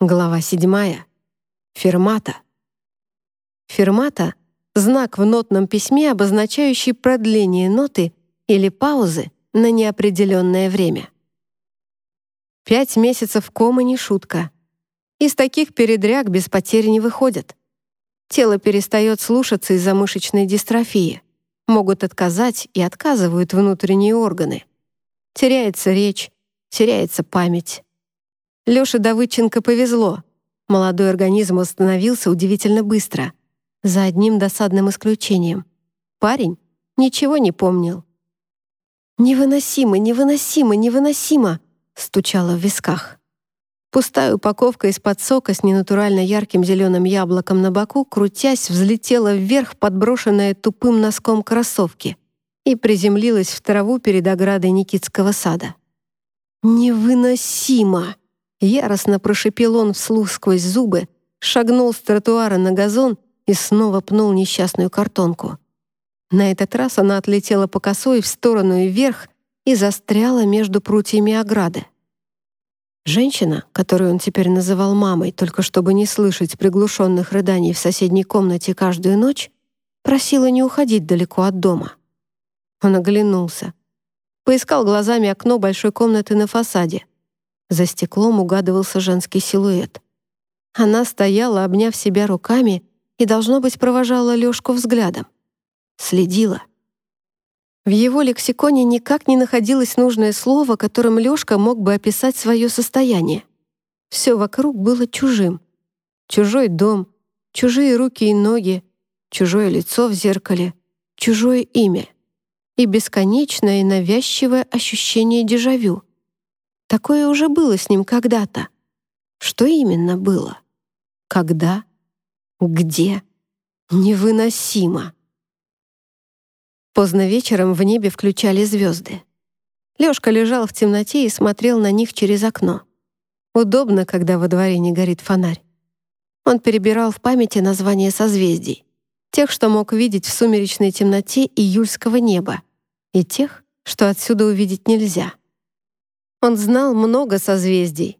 Глава 7. Фермата. Фермата — знак в нотном письме, обозначающий продление ноты или паузы на неопределенное время. Пять месяцев комы не шутка. Из таких передряг без потерь не выходят. Тело перестает слушаться из-за мышечной дистрофии. Могут отказать и отказывают внутренние органы. Теряется речь, теряется память. Лёше Давыдченко повезло. Молодой организм восстановился удивительно быстро. За одним досадным исключением. Парень ничего не помнил. «Невыносимо, невыносимо, невыносимо!» стучало в висках. Пустая упаковка из-под сока с ненатурально ярким зеленым яблоком на боку, крутясь, взлетела вверх, подброшенная тупым носком кроссовки, и приземлилась в траву перед оградой Никитского сада. «Невыносимо!» Яростно прошипел он вслух сквозь зубы, шагнул с тротуара на газон и снова пнул несчастную картонку. На этот раз она отлетела по косой в сторону и вверх и застряла между прутьями ограды. Женщина, которую он теперь называл мамой, только чтобы не слышать приглушенных рыданий в соседней комнате каждую ночь, просила не уходить далеко от дома. Он оглянулся. Поискал глазами окно большой комнаты на фасаде — за стеклом угадывался женский силуэт. Она стояла, обняв себя руками, и, должно быть, провожала Лёшку взглядом. Следила. В его лексиконе никак не находилось нужное слово, которым Лёшка мог бы описать свое состояние. Все вокруг было чужим. Чужой дом, чужие руки и ноги, чужое лицо в зеркале, чужое имя и бесконечное навязчивое ощущение дежавю. Такое уже было с ним когда-то. Что именно было? Когда? Где? Невыносимо. Поздно вечером в небе включали звезды. Лёшка лежал в темноте и смотрел на них через окно. Удобно, когда во дворе не горит фонарь. Он перебирал в памяти названия созвездий. Тех, что мог видеть в сумеречной темноте июльского неба, и тех, что отсюда увидеть нельзя — он знал много созвездий.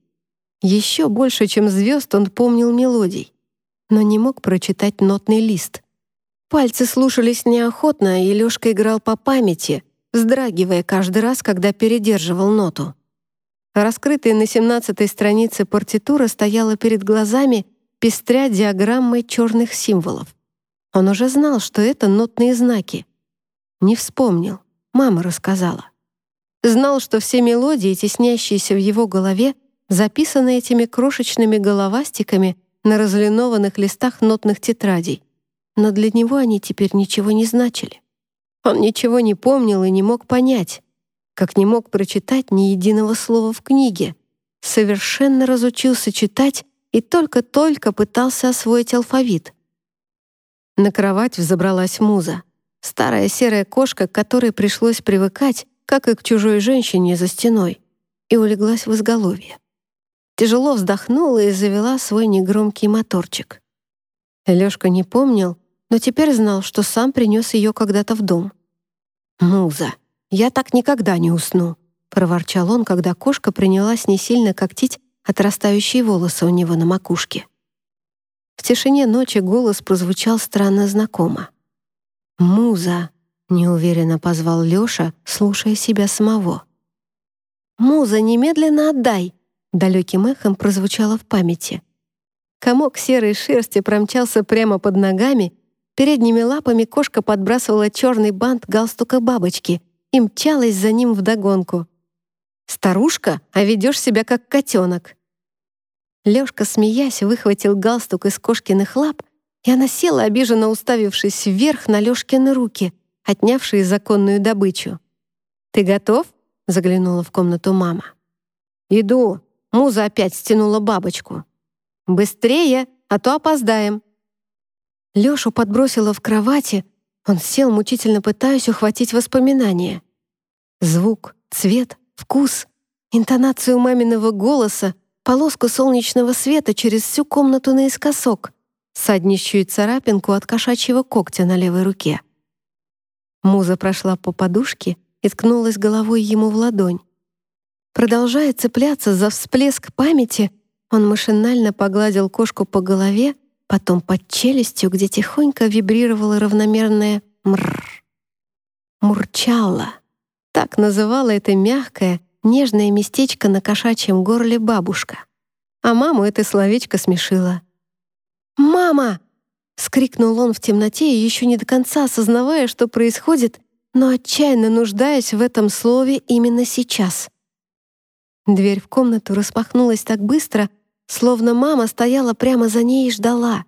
Еще больше, чем звезд, он помнил мелодий, но не мог прочитать нотный лист. Пальцы слушались неохотно, и Лёшка играл по памяти, вздрагивая каждый раз, когда передерживал ноту. Раскрытая на 17-й странице партитура стояла перед глазами, пестря диаграммой черных символов. Он уже знал, что это нотные знаки. Не вспомнил. Мама рассказала. Знал, что все мелодии, теснящиеся в его голове, записаны этими крошечными головастиками на разлинованных листах нотных тетрадей. Но для него они теперь ничего не значили. Он ничего не помнил и не мог понять, как не мог прочитать ни единого слова в книге. Совершенно разучился читать и только-только пытался освоить алфавит. На кровать взобралась муза. Старая серая кошка, к которой пришлось привыкать, как и к чужой женщине за стеной, и улеглась в изголовье. Тяжело вздохнула и завела свой негромкий моторчик. Лёшка не помнил, но теперь знал, что сам принес ее когда-то в дом. «Муза, я так никогда не усну», — проворчал он, когда кошка принялась не сильно когтить отрастающие волосы у него на макушке. В тишине ночи голос прозвучал странно знакомо. «Муза, Неуверенно позвал Лёша, слушая себя самого. «Муза, немедленно отдай!» Далеким эхом прозвучало в памяти. Комок серой шерсти промчался прямо под ногами, передними лапами кошка подбрасывала черный бант галстука бабочки и мчалась за ним вдогонку. «Старушка, а ведешь себя как котенок!» Лёшка, смеясь, выхватил галстук из кошкиных лап, и она села, обиженно уставившись вверх на Лёшкины руки — отнявшие законную добычу. «Ты готов?» — заглянула в комнату мама. «Иду!» — Муза опять стянула бабочку. «Быстрее, а то опоздаем!» Лёшу подбросила в кровати, он сел, мучительно пытаясь ухватить воспоминания. Звук, цвет, вкус, интонацию маминого голоса, полоску солнечного света через всю комнату наискосок, саднищую царапинку от кошачьего когтя на левой руке. Муза прошла по подушке и ткнулась головой ему в ладонь. Продолжая цепляться за всплеск памяти, Он машинально погладил кошку по голове, потом под челюстью, где тихонько вибрировало равномерное «мррр». Мурчала. Так называла это мягкое, нежное местечко на кошачьем горле бабушка. А маму это словечко смешило. «Мама!» — скрикнул он в темноте, еще не до конца осознавая, что происходит, но отчаянно нуждаясь в этом слове именно сейчас. Дверь в комнату распахнулась так быстро, словно мама стояла прямо за ней и ждала.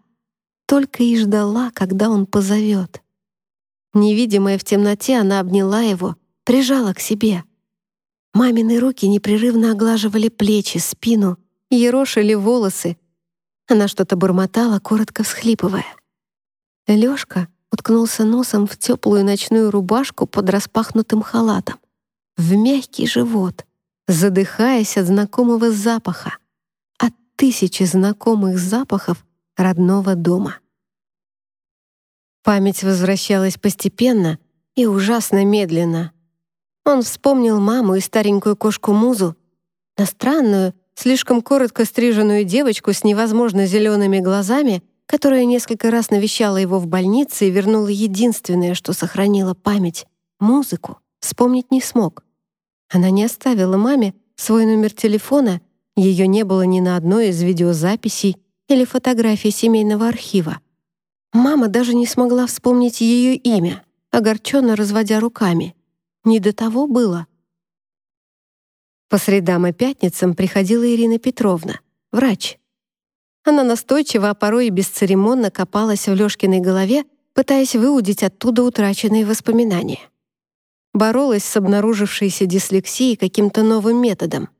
Только и ждала, когда он позовет. Невидимая в темноте, она обняла его, прижала к себе. Мамины руки непрерывно оглаживали плечи, спину, ерошили волосы. Она что-то бормотала, коротко всхлипывая. Лёшка уткнулся носом в теплую ночную рубашку под распахнутым халатом, в мягкий живот, задыхаясь от знакомого запаха, от тысячи знакомых запахов родного дома. Память возвращалась постепенно и ужасно медленно. Он вспомнил маму и старенькую кошку Музу, на странную, слишком коротко стриженную девочку с невозможно зелеными глазами, которая несколько раз навещала его в больнице и вернула единственное, что сохранило память — музыку, вспомнить не смог. Она не оставила маме свой номер телефона, ее не было ни на одной из видеозаписей или фотографий семейного архива. Мама даже не смогла вспомнить ее имя, огорченно разводя руками. Не до того было. По средам и пятницам приходила Ирина Петровна, врач. Она настойчиво, а порой и бесцеремонно копалась в Лёшкиной голове, пытаясь выудить оттуда утраченные воспоминания. Боролась с обнаружившейся дислексией каким-то новым методом.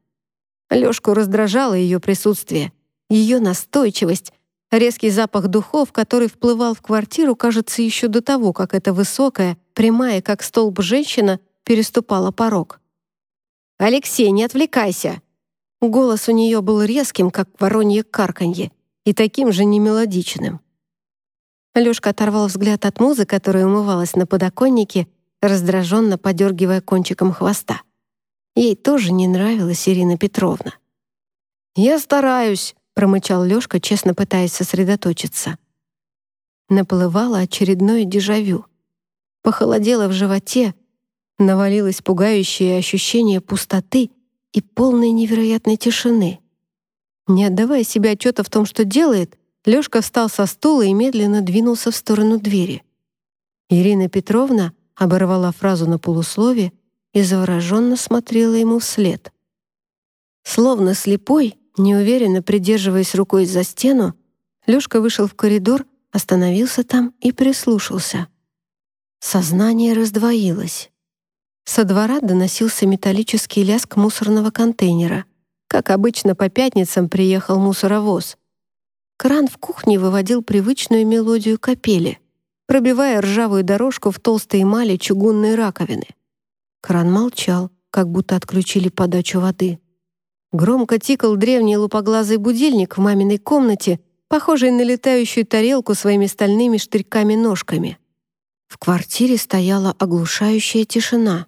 Лёшку раздражало ее присутствие, ее настойчивость, Резкий запах духов, который вплывал в квартиру, кажется, еще до того, как эта высокая, прямая, как столб женщина, переступала порог. «Алексей, не отвлекайся!» Голос у нее был резким, как воронье карканье, и таким же немелодичным. Лёшка оторвал взгляд от музы, которая умывалась на подоконнике, раздраженно подергивая кончиком хвоста. Ей тоже не нравилась Ирина Петровна. «Я стараюсь», промычал Лёшка, честно пытаясь сосредоточиться. Наплывало очередное дежавю. Похолодело в животе, навалилось пугающее ощущение пустоты и полной невероятной тишины. Не отдавая себе отчета в том, что делает, Лёшка встал со стула и медленно двинулся в сторону двери. Ирина Петровна оборвала фразу на полуслове и завороженно смотрела ему вслед. Словно слепой, Неуверенно придерживаясь рукой за стену, Лёшка вышел в коридор, остановился там и прислушался. Сознание раздвоилось. Со двора доносился металлический лязг мусорного контейнера. Как обычно, по пятницам приехал мусоровоз. Кран в кухне выводил привычную мелодию капели, пробивая ржавую дорожку в толстой эмали чугунной раковины. Кран молчал, как будто отключили подачу воды. Громко тикал древний лупоглазый будильник в маминой комнате, похожий на летающую тарелку своими стальными штырьками-ножками. В квартире стояла оглушающая тишина.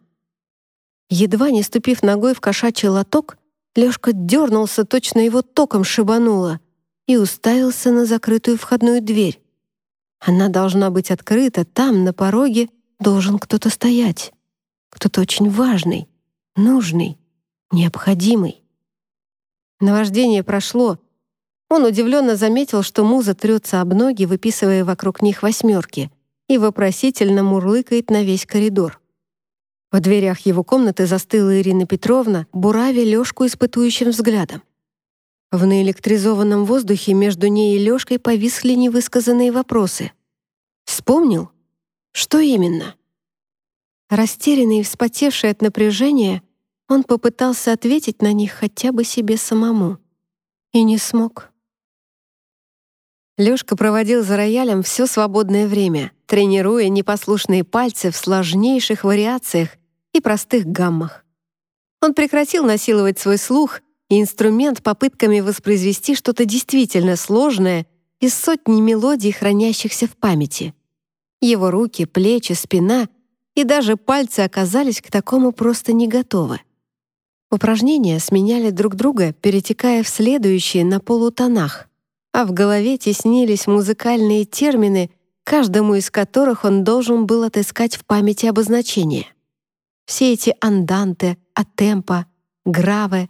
Едва не ступив ногой в кошачий лоток, Лёшка дернулся, точно его током шибануло, и уставился на закрытую входную дверь. Она должна быть открыта, там, на пороге, должен кто-то стоять. Кто-то очень важный, нужный, необходимый. Наваждение прошло. Он удивленно заметил, что муза трется об ноги, выписывая вокруг них восьмерки, и вопросительно мурлыкает на весь коридор. В дверях его комнаты застыла Ирина Петровна, буравя Лёшку испытующим взглядом. В наэлектризованном воздухе между ней и Лёшкой повисли невысказанные вопросы. «Вспомнил? Что именно?» Растерянный и вспотевший от напряжения, он попытался ответить на них хотя бы себе самому. И не смог. Лёшка проводил за роялем все свободное время, тренируя непослушные пальцы в сложнейших вариациях и простых гаммах. Он прекратил насиловать свой слух, и инструмент попытками воспроизвести что-то действительно сложное из сотни мелодий, хранящихся в памяти. Его руки, плечи, спина и даже пальцы оказались к такому просто не готовы. Упражнения сменяли друг друга, перетекая в следующие на полутонах, а в голове теснились музыкальные термины, каждому из которых он должен был отыскать в памяти обозначение. Все эти анданте, атемпо, граве,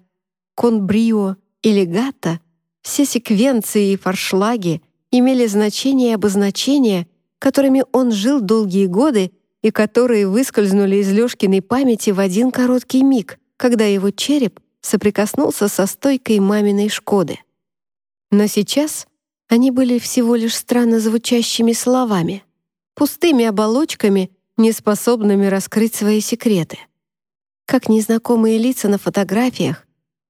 конбрио и легато, все секвенции и форшлаги имели значение и обозначения, которыми он жил долгие годы и которые выскользнули из Лёшкиной памяти в один короткий миг, когда его череп соприкоснулся со стойкой маминой «Шкоды». Но сейчас они были всего лишь странно звучащими словами, пустыми оболочками, неспособными раскрыть свои секреты. Как незнакомые лица на фотографиях,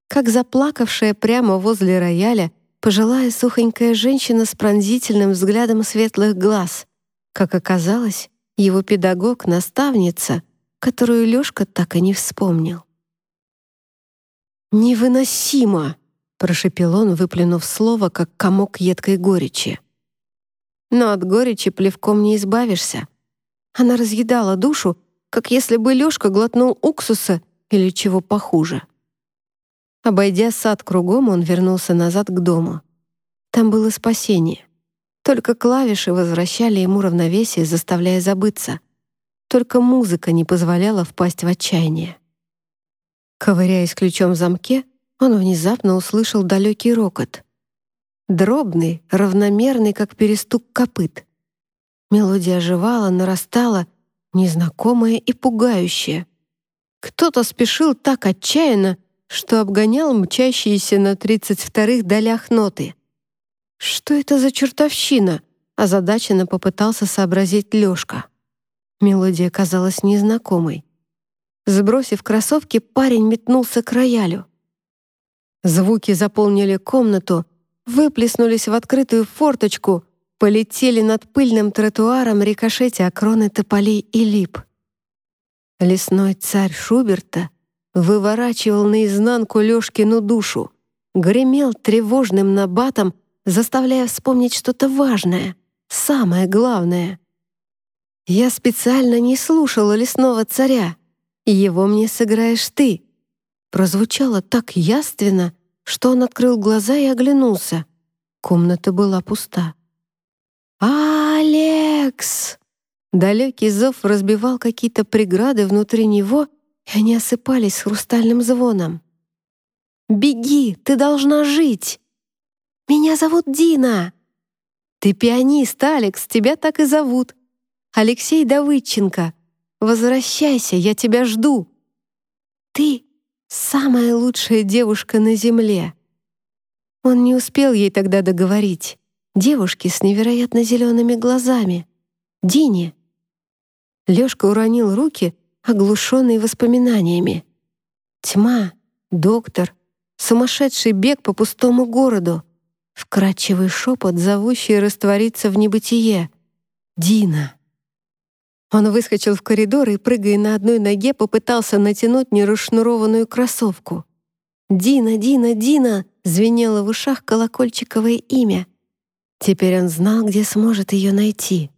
как заплакавшая прямо возле рояля пожилая сухонькая женщина с пронзительным взглядом светлых глаз, как оказалось, его педагог, наставница, которую Лёшка так и не вспомнил. «Невыносимо!» — прошепел он, выплюнув слово, как комок едкой горечи. Но от горечи плевком не избавишься. Она разъедала душу, как если бы Лёшка глотнул уксуса или чего похуже. Обойдя сад кругом, он вернулся назад к дому. Там было спасение. Только клавиши возвращали ему равновесие, заставляя забыться. Только музыка не позволяла впасть в отчаяние. Ковыряясь ключом в замке, он внезапно услышал далекий рокот. Дробный, равномерный, как перестук копыт. Мелодия оживала, нарастала, незнакомая и пугающая. Кто-то спешил так отчаянно, что обгонял мчащиеся на тридцать вторых долях ноты. «Что это за чертовщина?» озадаченно попытался сообразить Лёшка. Мелодия казалась незнакомой. Сбросив кроссовки, парень метнулся к роялю. Звуки заполнили комнату, выплеснулись в открытую форточку, полетели над пыльным тротуаром рикошете окроны тополей и лип. Лесной царь Шуберта выворачивал наизнанку Лёшкину душу, гремел тревожным набатом, заставляя вспомнить что-то важное, самое главное. Я специально не слушала лесного царя, его мне сыграешь ты». Прозвучало так яственно, что он открыл глаза и оглянулся. Комната была пуста. «Алекс!» Далекий зов разбивал какие-то преграды внутри него, и они осыпались хрустальным звоном. «Беги, ты должна жить!» «Меня зовут Дина!» «Ты пианист, Алекс, тебя так и зовут!» «Алексей Давыдченко!» Возвращайся, я тебя жду. Ты самая лучшая девушка на земле. Он не успел ей тогда договорить. Девушке с невероятно зелеными глазами. Дине. Лёшка уронил руки, оглушенные воспоминаниями. Тьма, доктор, сумасшедший бег по пустому городу, вкрадчивый шепот, зовущий раствориться в небытие. Дина. Он выскочил в коридор и, прыгая на одной ноге, попытался натянуть нерасшнурованную кроссовку. «Дина, Дина, Дина!» — звенело в ушах колокольчиковое имя. Теперь он знал, где сможет ее найти.